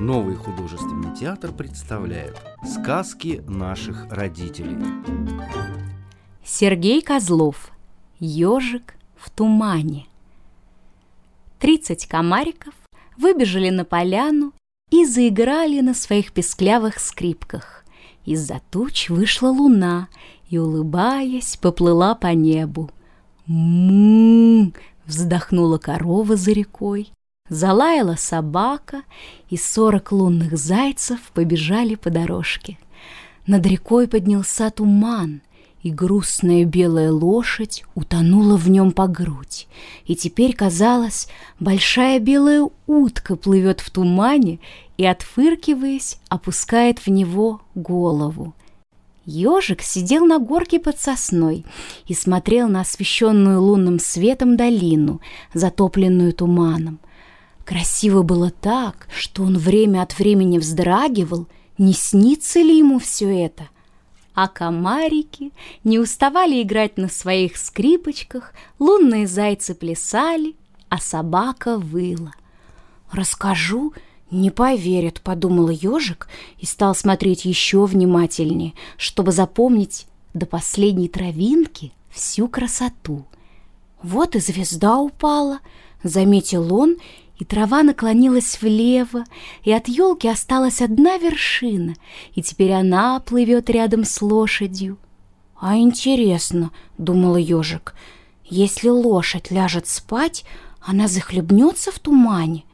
Новый художественный театр представляет Сказки наших родителей Сергей Козлов Ежик в тумане Тридцать комариков выбежали на поляну и заиграли на своих песклявых скрипках. Из-за туч вышла луна и, улыбаясь, поплыла по небу. «М-м-м!» вздохнула корова за рекой, залаяла собака, и сорок лунных зайцев побежали по дорожке. Над рекой поднялся туман, и грустная белая лошадь утонула в нем по грудь. И теперь, казалось, большая белая утка плывет в тумане и, отфыркиваясь, опускает в него голову. Ежик сидел на горке под сосной и смотрел на освещенную лунным светом долину, затопленную туманом. Красиво было так, что он время от времени вздрагивал, не снится ли ему все это. А комарики не уставали играть на своих скрипочках, лунные зайцы плясали, а собака выла. «Расскажу, не поверят», — подумал ежик и стал смотреть еще внимательнее, чтобы запомнить до последней травинки всю красоту. Вот и звезда упала, заметил он и трава наклонилась влево, и от елки осталась одна вершина, и теперь она плывет рядом с лошадью. «А интересно», — думал ежик, — «если лошадь ляжет спать, она захлебнется в тумане».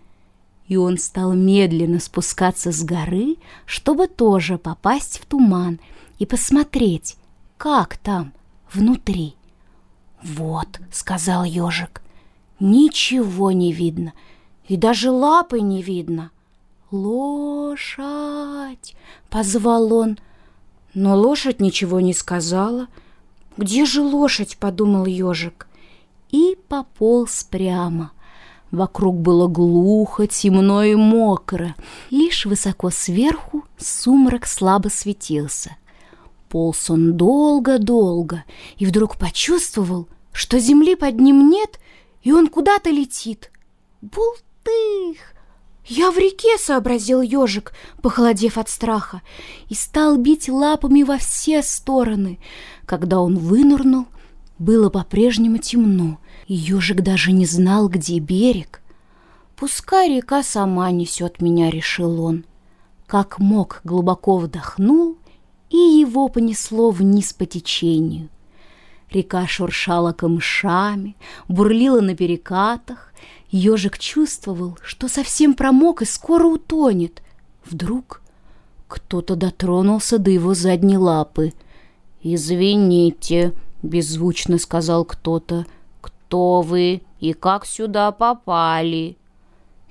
И он стал медленно спускаться с горы, чтобы тоже попасть в туман и посмотреть, как там внутри. «Вот», — сказал ежик, — «ничего не видно» и даже лапы не видно. «Лошадь!» — позвал он. Но лошадь ничего не сказала. «Где же лошадь?» — подумал ежик. И пополз прямо. Вокруг было глухо, темно и мокро. Лишь высоко сверху сумрак слабо светился. Полз он долго-долго и вдруг почувствовал, что земли под ним нет, и он куда-то летит. Булт! Тых! Я в реке, сообразил ежик, похолодев от страха, и стал бить лапами во все стороны. Когда он вынырнул, было по-прежнему темно, и ежик даже не знал, где берег. Пускай река сама несет меня, решил он. Как мог, глубоко вдохнул, и его понесло вниз по течению. Река шуршала камышами, бурлила на перекатах, Ежик чувствовал, что совсем промок и скоро утонет. Вдруг кто-то дотронулся до его задней лапы. «Извините», — беззвучно сказал кто-то, — «кто вы и как сюда попали?»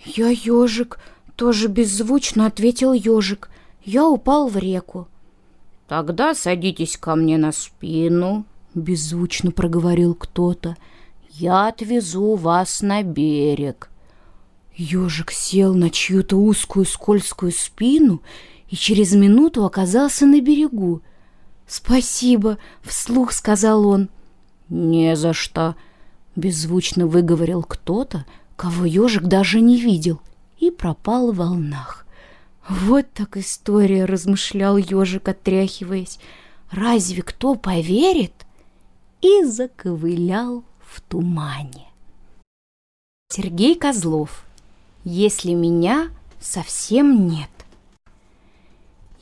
«Я ежик», — тоже беззвучно ответил ежик. «Я упал в реку». «Тогда садитесь ко мне на спину», — беззвучно проговорил кто-то. Я отвезу вас на берег. Ежик сел на чью-то узкую скользкую спину и через минуту оказался на берегу. «Спасибо!» — вслух сказал он. «Не за что!» — беззвучно выговорил кто-то, кого ежик даже не видел, и пропал в волнах. «Вот так история!» — размышлял ежик, отряхиваясь. «Разве кто поверит?» И заковылял в тумане. Сергей Козлов. Если меня совсем нет.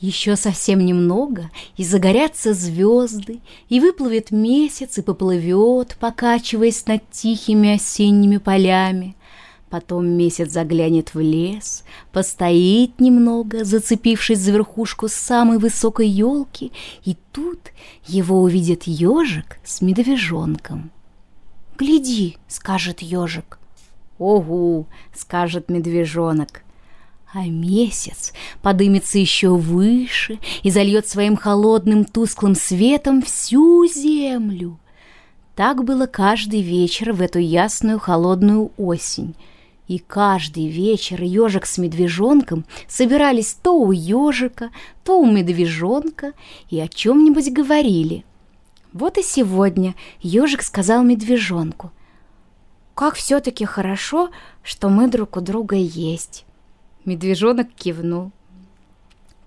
Еще совсем немного, и загорятся звезды, и выплывет месяц, и поплывет, покачиваясь над тихими осенними полями. Потом месяц заглянет в лес, постоит немного, зацепившись за верхушку самой высокой елки, и тут его увидит ежик с медвежонком. «Гляди!» — скажет ежик. «Огу!» — скажет медвежонок. А месяц подымется еще выше и зальет своим холодным тусклым светом всю землю. Так было каждый вечер в эту ясную холодную осень. И каждый вечер ежик с медвежонком собирались то у ежика, то у медвежонка и о чем-нибудь говорили — вот и сегодня ежик сказал медвежонку. «Как все-таки хорошо, что мы друг у друга есть». Медвежонок кивнул.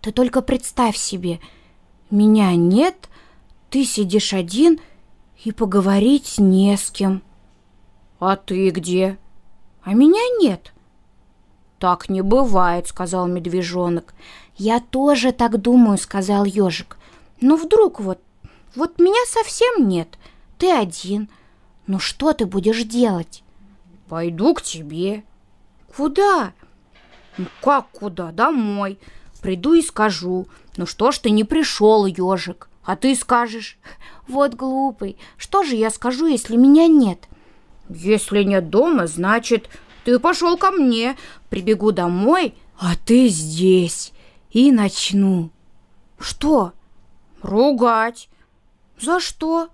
Ты только представь себе, меня нет, ты сидишь один и поговорить не с кем. А ты где? А меня нет. Так не бывает, сказал медвежонок. Я тоже так думаю, сказал ежик. Но вдруг вот, вот меня совсем нет, ты один. Ну что ты будешь делать? Пойду к тебе. Куда? Ну как куда? Домой. Приду и скажу. Ну что ж ты не пришел, ежик? А ты скажешь, вот глупый, что же я скажу, если меня нет? Если нет дома, значит, ты пошел ко мне, прибегу домой, а ты здесь, и начну. Что? Ругать. За что?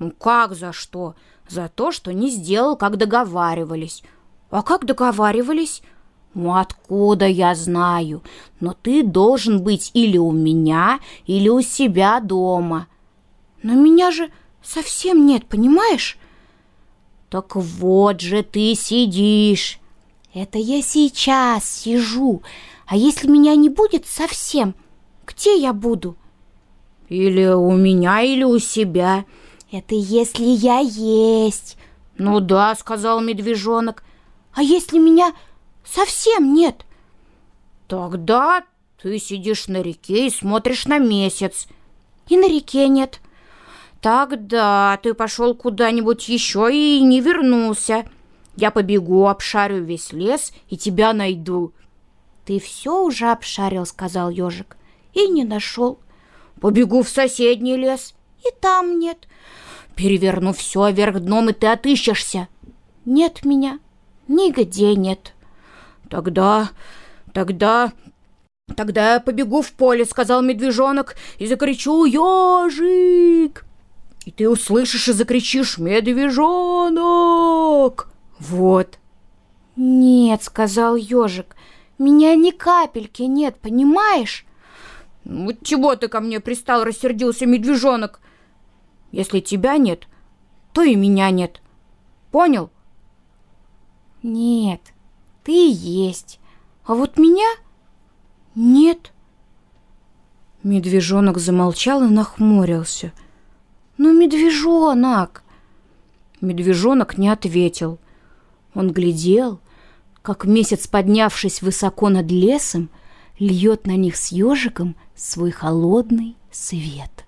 Ну как за что? За то, что не сделал, как договаривались. А как договаривались? Ну откуда я знаю? Но ты должен быть или у меня, или у себя дома. Но меня же совсем нет, понимаешь? Так вот же ты сидишь. Это я сейчас сижу. А если меня не будет совсем, где я буду? Или у меня, или у себя. Это если я есть. Ну да, сказал медвежонок. А если меня Совсем нет. Тогда ты сидишь на реке и смотришь на месяц. И на реке нет. Тогда ты пошел куда-нибудь еще и не вернулся. Я побегу, обшарю весь лес и тебя найду. Ты все уже обшарил, сказал ежик, и не нашел. Побегу в соседний лес, и там нет. Переверну все вверх дном, и ты отыщешься. Нет меня, нигде нет. «Тогда... тогда... тогда я побегу в поле», — сказал медвежонок, «и закричу «Ежик!» И ты услышишь и закричишь «Медвежонок!» Вот. «Нет», — сказал ежик, — «меня ни капельки нет, понимаешь?» «Ну, чего ты ко мне пристал?» — рассердился медвежонок. «Если тебя нет, то и меня нет. Понял?» «Нет, ты есть, а вот меня нет. Медвежонок замолчал и нахмурился. «Ну, медвежонок!» Медвежонок не ответил. Он глядел, как месяц, поднявшись высоко над лесом, льет на них с ежиком свой холодный свет.